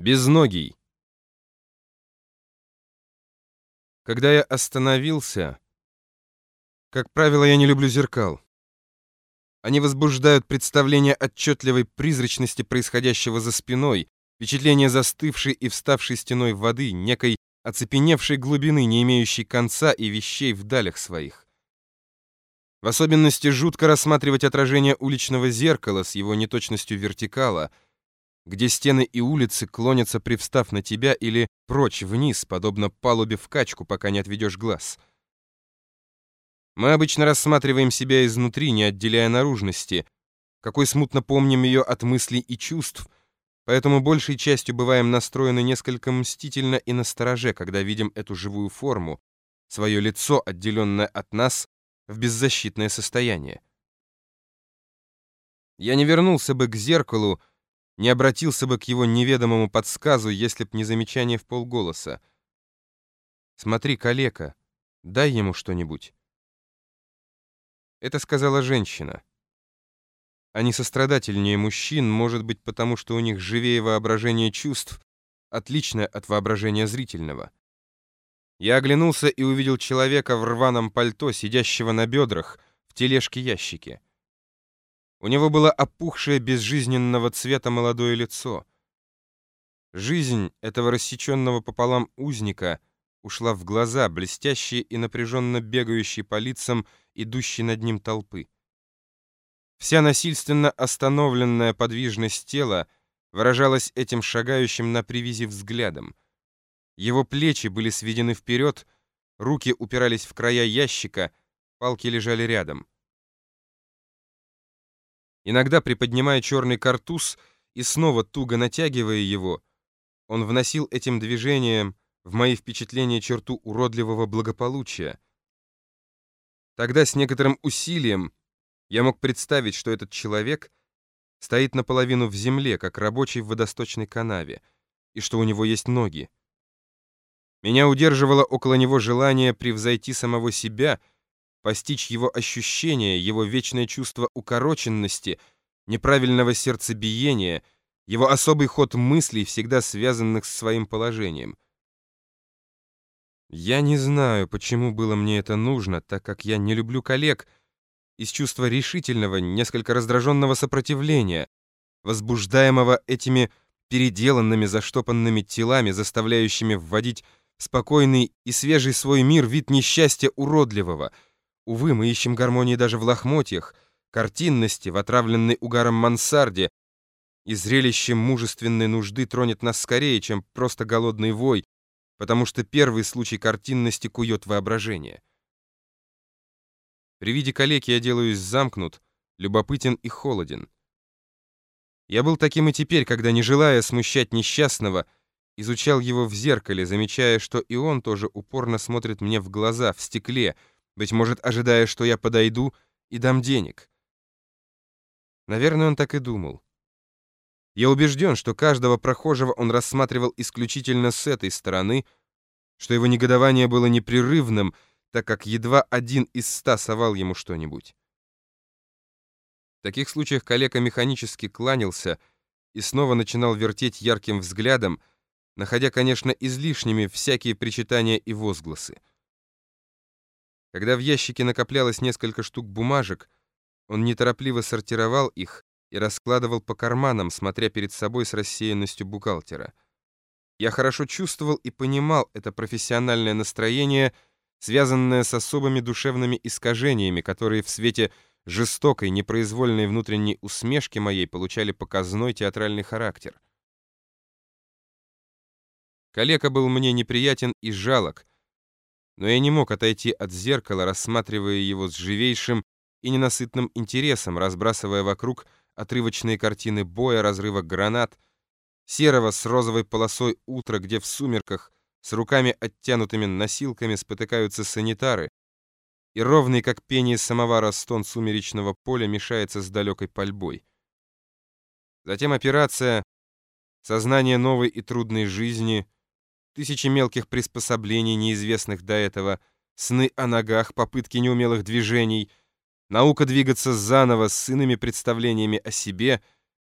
Безногий. Когда я остановился, как правило, я не люблю зеркал. Они возбуждают представление отчетливой призрачности происходящего за спиной, впечатление застывшей и вставшей стеной воды, некой оцепеневшей глубины, не имеющей конца и вещей в далях своих. В особенности жутко рассматривать отражение уличного зеркала с его неточностью вертикала — где стены и улицы клонятся, привстав на тебя, или прочь вниз, подобно палубе в качку, пока не отведешь глаз. Мы обычно рассматриваем себя изнутри, не отделяя наружности, какой смутно помним ее от мыслей и чувств, поэтому большей частью бываем настроены несколько мстительно и настороже, когда видим эту живую форму, свое лицо, отделенное от нас, в беззащитное состояние. Я не вернулся бы к зеркалу, не обратился бы к его неведомому подсказу, если б не замечание в полголоса. «Смотри, калека, дай ему что-нибудь». Это сказала женщина. Они сострадательнее мужчин, может быть, потому что у них живее воображение чувств, отличное от воображения зрительного. Я оглянулся и увидел человека в рваном пальто, сидящего на бедрах, в тележке-ящике. У него было опухшее безжизненного цвета молодое лицо. Жизнь этого рассеченного пополам узника ушла в глаза, блестящие и напряженно бегающие по лицам идущей над ним толпы. Вся насильственно остановленная подвижность тела выражалась этим шагающим на привязи взглядом. Его плечи были сведены вперед, руки упирались в края ящика, палки лежали рядом иногда приподнимая черный картуз и снова туго натягивая его, он вносил этим движением в мои впечатления черту уродливого благополучия. Тогда с некоторым усилием я мог представить, что этот человек стоит наполовину в земле, как рабочий в водосточной канаве, и что у него есть ноги. Меня удерживало около него желание превзойти самого себя — постичь его ощущения, его вечное чувство укороченности, неправильного сердцебиения, его особый ход мыслей, всегда связанных с своим положением. Я не знаю, почему было мне это нужно, так как я не люблю коллег, из чувства решительного, несколько раздраженного сопротивления, возбуждаемого этими переделанными, заштопанными телами, заставляющими вводить спокойный и свежий свой мир вид несчастья уродливого — Увы, мы ищем гармонии даже в лохмотьях, картинности, в отравленной угаром мансарде, и зрелище мужественной нужды тронет нас скорее, чем просто голодный вой, потому что первый случай картинности кует воображение. При виде калеки я делаюсь замкнут, любопытен и холоден. Я был таким и теперь, когда, не желая смущать несчастного, изучал его в зеркале, замечая, что и он тоже упорно смотрит мне в глаза, в стекле — быть может, ожидая, что я подойду и дам денег. Наверное, он так и думал. Я убежден, что каждого прохожего он рассматривал исключительно с этой стороны, что его негодование было непрерывным, так как едва один из ста совал ему что-нибудь. В таких случаях коллега механически кланялся и снова начинал вертеть ярким взглядом, находя, конечно, излишними всякие причитания и возгласы. Когда в ящике накоплялось несколько штук бумажек, он неторопливо сортировал их и раскладывал по карманам, смотря перед собой с рассеянностью бухгалтера. Я хорошо чувствовал и понимал это профессиональное настроение, связанное с особыми душевными искажениями, которые в свете жестокой, непроизвольной внутренней усмешки моей получали показной театральный характер. Калека был мне неприятен и жалок, но я не мог отойти от зеркала, рассматривая его с живейшим и ненасытным интересом, разбрасывая вокруг отрывочные картины боя, разрыва гранат, серого с розовой полосой утра, где в сумерках с руками оттянутыми носилками спотыкаются санитары, и ровный, как пение самовара, стон сумеречного поля мешается с далекой пальбой. Затем операция, сознание новой и трудной жизни — тысячи мелких приспособлений, неизвестных до этого, сны о ногах, попытки неумелых движений, наука двигаться заново с иными представлениями о себе —